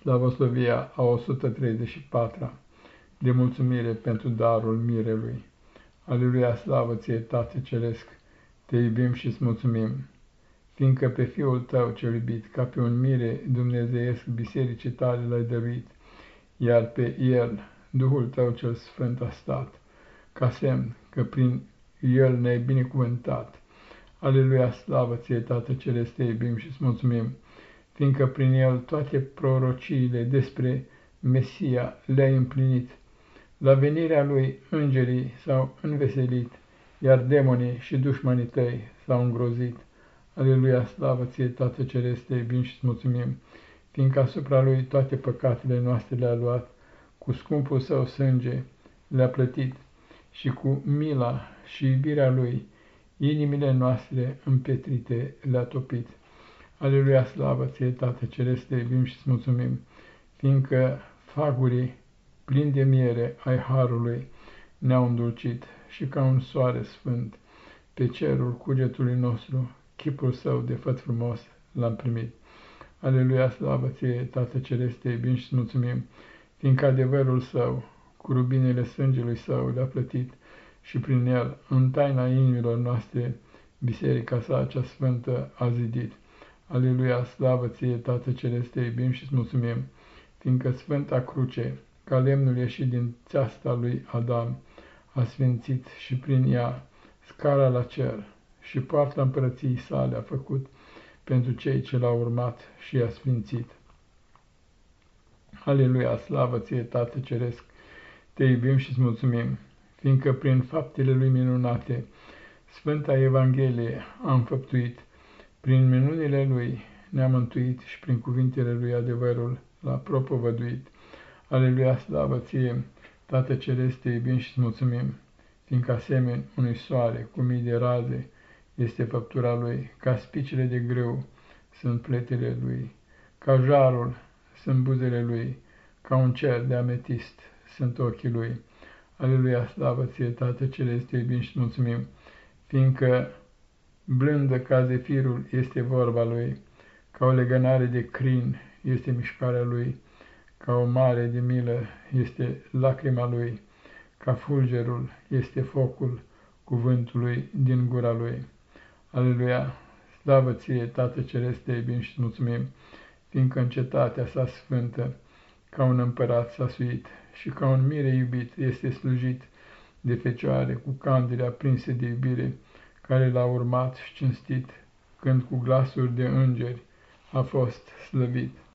Slavoslovia a 134-a de mulțumire pentru darul mirelui. Aleluia, slavă ție, Tată Ceresc, te iubim și îți mulțumim, fiindcă pe Fiul tău cel iubit, ca pe un mire dumnezeiesc, bisericii tale l-ai dăruit, iar pe El, Duhul tău cel sfânt a stat, ca semn că prin El ne-ai binecuvântat. Aleluia, slavă ție, Tată Ceresc, te iubim și îți mulțumim, fiindcă prin el toate prorociile despre Mesia le-a împlinit. La venirea lui îngerii s-au înveselit, iar demonii și dușmanii tăi s-au îngrozit. Aleluia, slavă ție, Tată Ceresc, te iubim și mulțumim, fiindcă asupra lui toate păcatele noastre le-a luat, cu scumpul său sânge le-a plătit și cu mila și iubirea lui inimile noastre împetrite le-a topit. Aleluia, slavă ție, Tată Ceresc, te iubim și îți mulțumim, fiindcă fagurii plini de miere ai Harului ne-au îndulcit și ca un soare sfânt pe cerul cugetului nostru, chipul său de făt frumos l-am primit. Aleluia, slavă ție, Tată Ceresc, te iubim și îți mulțumim, fiindcă adevărul său, cu rubinele sângelui său le-a plătit și prin el, în taina inimilor noastre, biserica sa cea sfântă a zidit. Aleluia, slavă ție, Tată Celeste, te iubim și îți mulțumim, fiindcă Sfânta Cruce, ca lemnul ieșit din țeasta lui Adam, a sfințit și prin ea scara la cer și poarta împărăției sale a făcut pentru cei ce l-au urmat și i-a sfințit. Aleluia, slavă ție, Tată Ceresc, te iubim și îți mulțumim, fiindcă prin faptele lui minunate, Sfânta Evanghelie a înfăptuit, prin minunile lui ne-a mântuit și prin cuvintele lui adevărul l-a propovăduit. Aleluia, slavă ție, Tată Ceresc, te iubim și mulțumim, fiindcă asemeni unui soare cu mii de raze este făptura lui, ca spicile de grâu sunt pletele lui, ca jarul sunt buzele lui, ca un cer de ametist sunt ochii lui. Aleluia, slavă ție, Tată Ceresc, te iubim și mulțumim, fiindcă Blândă ca zefirul este vorba lui, ca o legănare de crin este mișcarea lui, ca o mare de milă este lacrima lui, ca fulgerul este focul cuvântului din gura lui. Aleluia! Slavă ție, Tată Ceresc, te iubim și mulțumim, fiindcă în cetatea sa sfântă, ca un împărat s-a suit și ca un mire iubit este slujit de fecioare cu candele aprinse de iubire, care l-a urmat și cinstit, când cu glasuri de îngeri a fost slăvit.